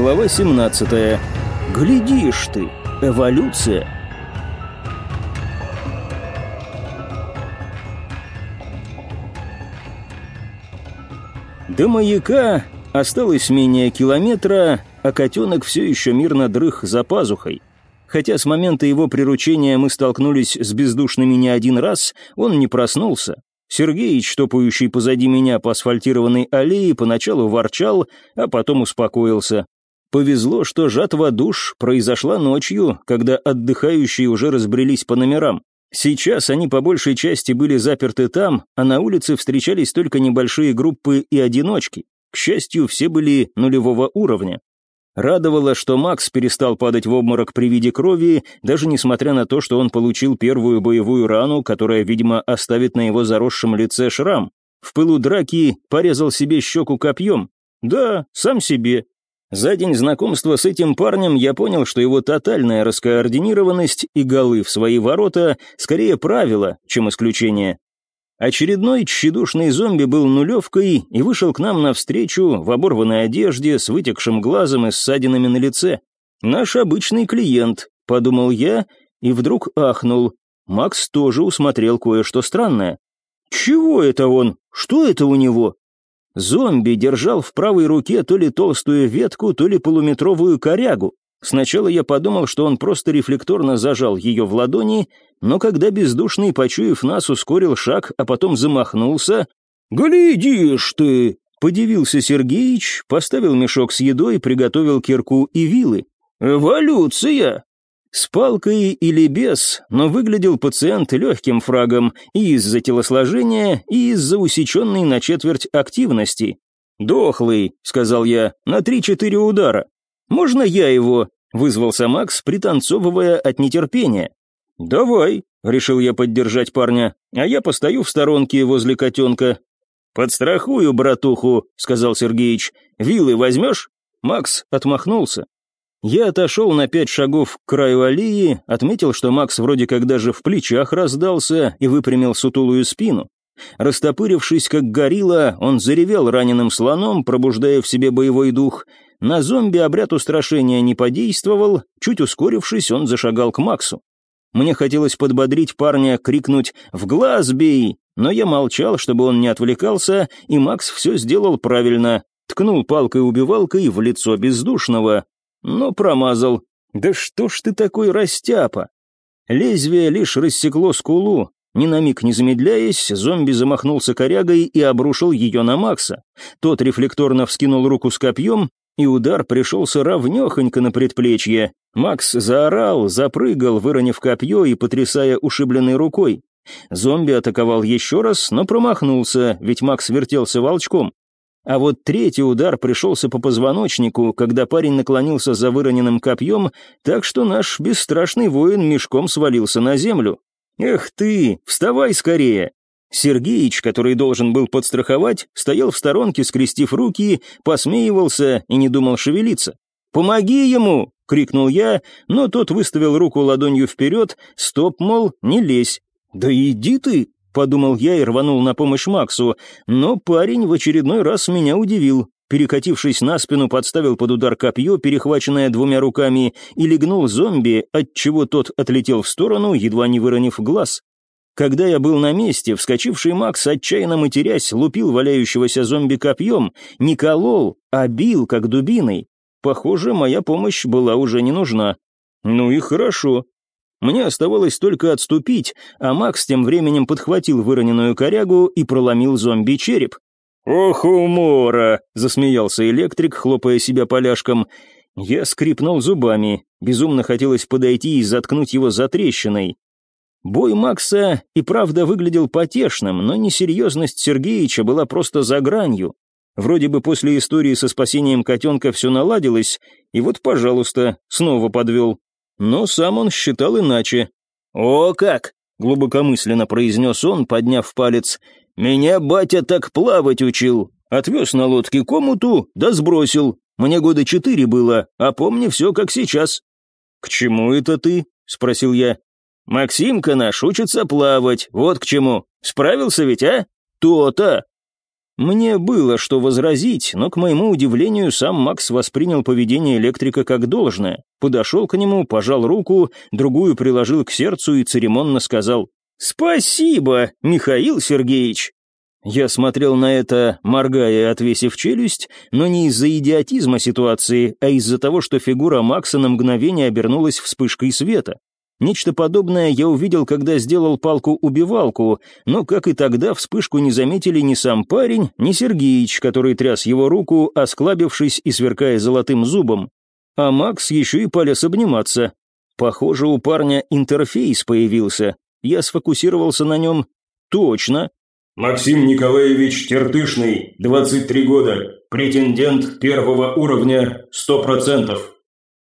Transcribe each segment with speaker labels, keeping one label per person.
Speaker 1: Глава 17. Глядишь ты, эволюция. До маяка осталось менее километра, а котенок все еще мирно дрых за пазухой. Хотя с момента его приручения мы столкнулись с бездушными не один раз, он не проснулся. Сергеич, топающий позади меня по асфальтированной аллее, поначалу ворчал, а потом успокоился. Повезло, что жатва душ произошла ночью, когда отдыхающие уже разбрелись по номерам. Сейчас они по большей части были заперты там, а на улице встречались только небольшие группы и одиночки. К счастью, все были нулевого уровня. Радовало, что Макс перестал падать в обморок при виде крови, даже несмотря на то, что он получил первую боевую рану, которая, видимо, оставит на его заросшем лице шрам. В пылу драки порезал себе щеку копьем. Да, сам себе, за день знакомства с этим парнем я понял, что его тотальная раскоординированность и голы в свои ворота скорее правило, чем исключение. Очередной тщедушный зомби был нулевкой и вышел к нам навстречу в оборванной одежде с вытекшим глазом и ссадинами на лице. «Наш обычный клиент», — подумал я, и вдруг ахнул. Макс тоже усмотрел кое-что странное. «Чего это он? Что это у него?» Зомби держал в правой руке то ли толстую ветку, то ли полуметровую корягу. Сначала я подумал, что он просто рефлекторно зажал ее в ладони, но когда бездушный, почуяв нас, ускорил шаг, а потом замахнулся... «Глядишь ты!» — подивился Сергеич, поставил мешок с едой, приготовил кирку и вилы. «Эволюция!» С палкой или без, но выглядел пациент легким фрагом и из-за телосложения, и из-за усеченной на четверть активности. «Дохлый», — сказал я, — «на три-четыре удара». «Можно я его?» — вызвался Макс, пританцовывая от нетерпения. «Давай», — решил я поддержать парня, «а я постою в сторонке возле котенка». «Подстрахую, братуху», — сказал Сергеич. «Вилы возьмешь?» Макс отмахнулся. Я отошел на пять шагов к краю аллеи, отметил, что Макс вроде как даже в плечах раздался и выпрямил сутулую спину. Растопырившись, как горилла, он заревел раненым слоном, пробуждая в себе боевой дух. На зомби обряд устрашения не подействовал, чуть ускорившись, он зашагал к Максу. Мне хотелось подбодрить парня, крикнуть «В глаз бей!», но я молчал, чтобы он не отвлекался, и Макс все сделал правильно. Ткнул палкой-убивалкой в лицо бездушного, но промазал. «Да что ж ты такой растяпа?» Лезвие лишь рассекло скулу. Ни на миг не замедляясь, зомби замахнулся корягой и обрушил ее на Макса. Тот рефлекторно вскинул руку с копьем, и удар пришелся равнехонько на предплечье. Макс заорал, запрыгал, выронив копье и потрясая ушибленной рукой. Зомби атаковал еще раз, но промахнулся, ведь Макс вертелся волчком. А вот третий удар пришелся по позвоночнику, когда парень наклонился за выроненным копьем, так что наш бесстрашный воин мешком свалился на землю. «Эх ты, вставай скорее!» Сергеич, который должен был подстраховать, стоял в сторонке, скрестив руки, посмеивался и не думал шевелиться. «Помоги ему!» — крикнул я, но тот выставил руку ладонью вперед, стоп, мол, не лезь. «Да иди ты!» Подумал я и рванул на помощь Максу, но парень в очередной раз меня удивил. Перекатившись на спину, подставил под удар копье, перехваченное двумя руками, и легнул зомби, отчего тот отлетел в сторону, едва не выронив глаз. Когда я был на месте, вскочивший Макс, отчаянно матерясь, лупил валяющегося зомби копьем, не колол, а бил, как дубиной. Похоже, моя помощь была уже не нужна. Ну и хорошо. Мне оставалось только отступить, а Макс тем временем подхватил выроненную корягу и проломил зомби череп. «Ох, умора!» — засмеялся электрик, хлопая себя поляшком. Я скрипнул зубами. Безумно хотелось подойти и заткнуть его за трещиной. Бой Макса и правда выглядел потешным, но несерьезность Сергеича была просто за гранью. Вроде бы после истории со спасением котенка все наладилось, и вот, пожалуйста, снова подвел но сам он считал иначе. «О как!» — глубокомысленно произнес он, подняв палец. «Меня батя так плавать учил. Отвез на лодке комнату, да сбросил. Мне года четыре было, а помню все как сейчас». «К чему это ты?» — спросил я. «Максимка наш учится плавать, вот к чему. Справился ведь, а? То-то!» Мне было что возразить, но, к моему удивлению, сам Макс воспринял поведение электрика как должное. Подошел к нему, пожал руку, другую приложил к сердцу и церемонно сказал «Спасибо, Михаил Сергеевич». Я смотрел на это, моргая отвесив челюсть, но не из-за идиотизма ситуации, а из-за того, что фигура Макса на мгновение обернулась вспышкой света. Нечто подобное я увидел, когда сделал палку-убивалку, но, как и тогда, вспышку не заметили ни сам парень, ни Сергеич, который тряс его руку, осклабившись и сверкая золотым зубом. А Макс еще и полез обниматься. Похоже, у парня интерфейс появился. Я сфокусировался на нем. Точно,
Speaker 2: Максим Николаевич Тертышный, 23 года, претендент первого уровня, 100%.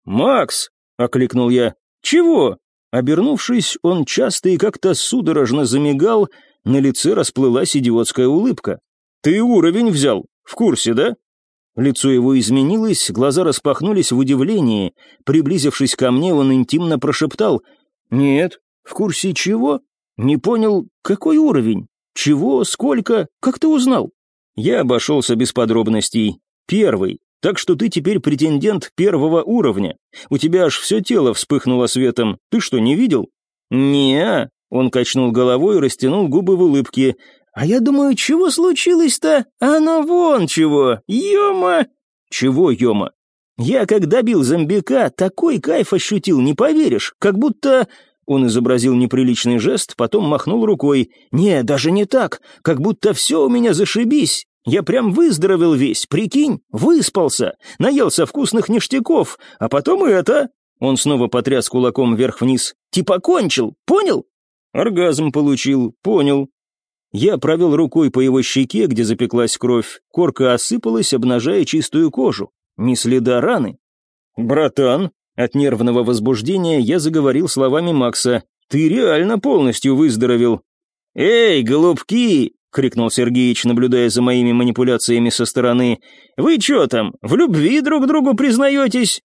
Speaker 1: «Макс!» — окликнул я. «Чего?» Обернувшись, он часто и как-то судорожно замигал, на лице расплылась идиотская улыбка. «Ты уровень взял, в курсе, да?» Лицо его изменилось, глаза распахнулись в удивлении. Приблизившись ко мне, он интимно прошептал. «Нет, в курсе чего? Не понял, какой уровень?» «Чего? Сколько? Как ты узнал?» Я обошелся без подробностей. «Первый. Так что ты теперь претендент первого уровня. У тебя аж все тело вспыхнуло светом. Ты что, не видел?» «Не-а», он качнул головой и растянул губы в улыбке. «А я думаю, чего случилось-то? Оно вон чего! Ёма!» «Чего ёма?» «Я, как добил зомбика, такой кайф ощутил, не поверишь, как будто...» Он изобразил неприличный жест, потом махнул рукой. «Не, даже не так, как будто все у меня зашибись. Я прям выздоровел весь, прикинь, выспался, наелся вкусных ништяков, а потом это...» Он снова потряс кулаком вверх-вниз. «Типа кончил, понял?» Оргазм получил, понял. Я провел рукой по его щеке, где запеклась кровь. Корка осыпалась, обнажая чистую кожу. Ни следа раны. «Братан», от нервного возбуждения я заговорил словами Макса. «Ты реально полностью выздоровел». «Эй, голубки!» — крикнул Сергеич, наблюдая за моими манипуляциями со стороны. «Вы чё там, в любви друг другу признаетесь?»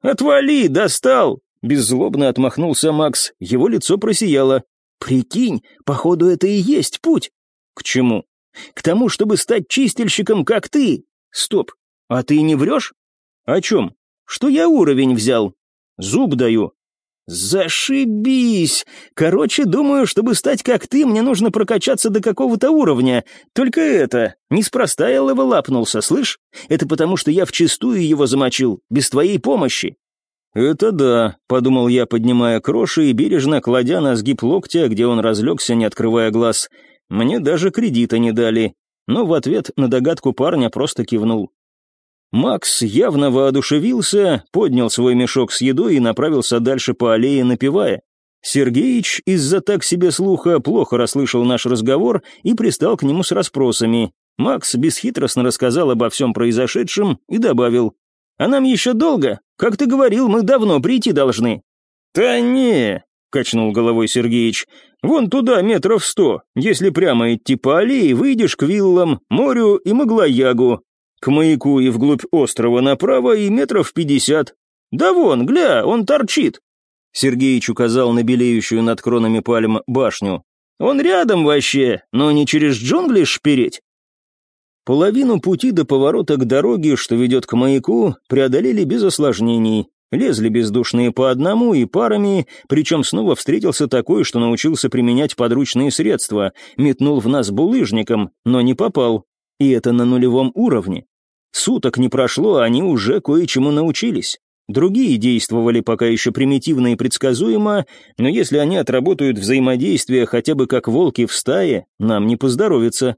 Speaker 1: «Отвали, достал!» — беззлобно отмахнулся Макс. Его лицо просияло. «Прикинь, походу это и есть путь». «К чему?» «К тому, чтобы стать чистильщиком, как ты». «Стоп, а ты не врешь?» «О чем?» что я уровень взял. Зуб даю. Зашибись! Короче, думаю, чтобы стать как ты, мне нужно прокачаться до какого-то уровня. Только это, неспроста я левелапнулся, слышь? Это потому, что я вчистую его замочил, без твоей помощи. «Это да», — подумал я, поднимая кроши и бережно кладя на сгиб локтя, где он разлегся, не открывая глаз. Мне даже кредита не дали. Но в ответ на догадку парня просто кивнул. Макс явно воодушевился, поднял свой мешок с едой и направился дальше по аллее, напевая. Сергеич из-за так себе слуха плохо расслышал наш разговор и пристал к нему с расспросами. Макс бесхитростно рассказал обо всем произошедшем и добавил. «А нам еще долго? Как ты говорил, мы давно прийти должны». «Да не», — качнул головой Сергеич, — «вон туда метров сто. Если прямо идти по аллее, выйдешь к виллам, морю и Маглоягу. К маяку и вглубь острова направо и метров пятьдесят. Да вон, гля, он торчит. Сергеич указал на белеющую над кронами пальм башню. Он рядом вообще, но не через джунгли шпереть. Половину пути до поворота к дороге, что ведет к маяку, преодолели без осложнений. Лезли бездушные по одному и парами, причем снова встретился такой, что научился применять подручные средства, метнул в нас булыжником, но не попал. И это на нулевом уровне. Суток не прошло, а они уже кое-чему научились. Другие действовали пока еще примитивно и предсказуемо, но если они отработают взаимодействие хотя бы как волки в стае, нам не поздоровится.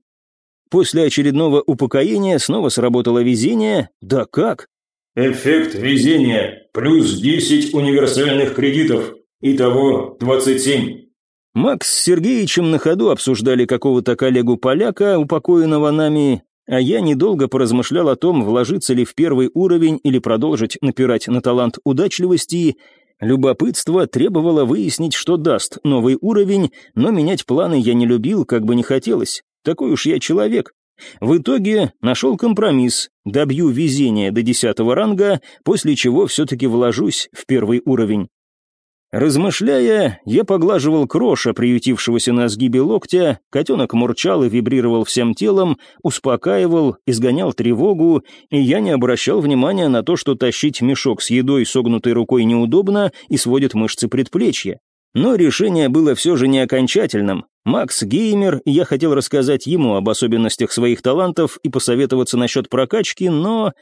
Speaker 1: После очередного упокоения снова сработало везение. Да как?
Speaker 2: Эффект везения. Плюс 10 универсальных кредитов. Итого 27.
Speaker 1: Макс с Сергеичем на ходу обсуждали какого-то коллегу-поляка, упокоенного нами, а я недолго поразмышлял о том, вложиться ли в первый уровень или продолжить напирать на талант удачливости. Любопытство требовало выяснить, что даст новый уровень, но менять планы я не любил, как бы не хотелось. Такой уж я человек. В итоге нашел компромисс, добью везения до десятого ранга, после чего все-таки вложусь в первый уровень. Размышляя, я поглаживал кроша, приютившегося на сгибе локтя, котенок мурчал и вибрировал всем телом, успокаивал, изгонял тревогу, и я не обращал внимания на то, что тащить мешок с едой согнутой рукой неудобно и сводит мышцы предплечья. Но решение было все же не окончательным. Макс геймер, я хотел рассказать ему об особенностях своих талантов и посоветоваться насчет прокачки, но...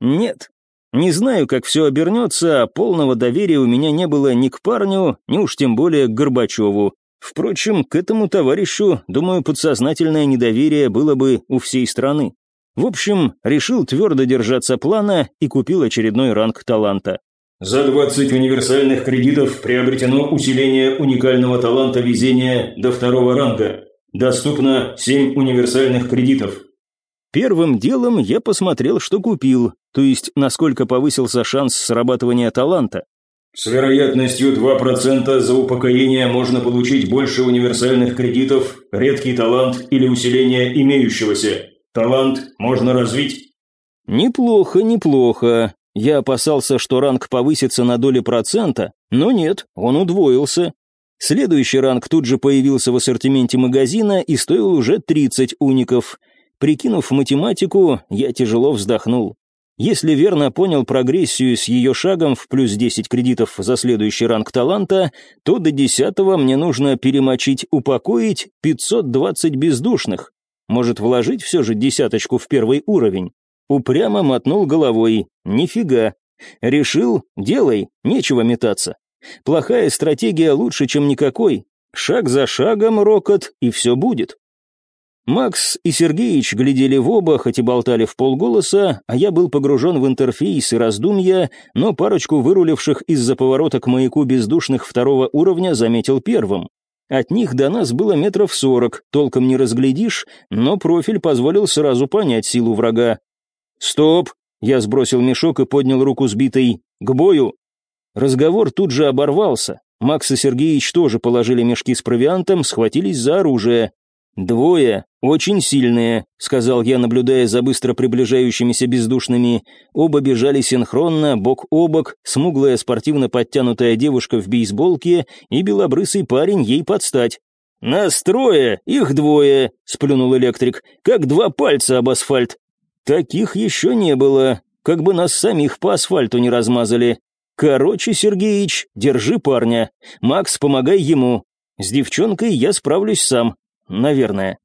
Speaker 1: Нет, не знаю, как все обернется, а полного доверия у меня не было ни к парню, ни уж тем более к Горбачеву. Впрочем, к этому товарищу, думаю, подсознательное недоверие было бы у всей страны. В общем, решил твердо держаться плана и купил очередной ранг таланта.
Speaker 2: За 20 универсальных кредитов приобретено усиление уникального таланта везения до второго ранга. Доступно 7 универсальных кредитов.
Speaker 1: Первым делом я посмотрел, что купил, то есть насколько повысился шанс срабатывания таланта.
Speaker 2: С вероятностью 2% за упокоение можно получить больше универсальных кредитов, редкий талант или усиление имеющегося. Талант можно развить.
Speaker 1: Неплохо, неплохо. Я опасался, что ранг повысится на доли процента, но нет, он удвоился. Следующий ранг тут же появился в ассортименте магазина и стоил уже 30 уников. Прикинув математику, я тяжело вздохнул. Если верно понял прогрессию с ее шагом в плюс 10 кредитов за следующий ранг таланта, то до 10 мне нужно перемочить, упокоить 520 бездушных. Может, вложить все же десяточку в первый уровень? Упрямо мотнул головой. Нифига. Решил, делай, нечего метаться. Плохая стратегия лучше, чем никакой. Шаг за шагом, рокот, и все будет. Макс и Сергеич глядели в оба, хоть и болтали в полголоса, а я был погружен в интерфейс и раздумья, но парочку выруливших из-за поворота к маяку бездушных второго уровня заметил первым. От них до нас было метров сорок, толком не разглядишь, но профиль позволил сразу понять силу врага. «Стоп!» — я сбросил мешок и поднял руку сбитой. «К бою!» Разговор тут же оборвался. Макс и Сергеич тоже положили мешки с провиантом, схватились за оружие. «Двое, очень сильные», — сказал я, наблюдая за быстро приближающимися бездушными. Оба бежали синхронно, бок о бок, смуглая спортивно подтянутая девушка в бейсболке и белобрысый парень ей подстать. «Нас трое, их двое», — сплюнул электрик, — «как два пальца об асфальт». «Таких еще не было, как бы нас самих по асфальту не размазали. Короче, Сергеич, держи парня. Макс, помогай ему. С девчонкой я справлюсь сам, Наверное.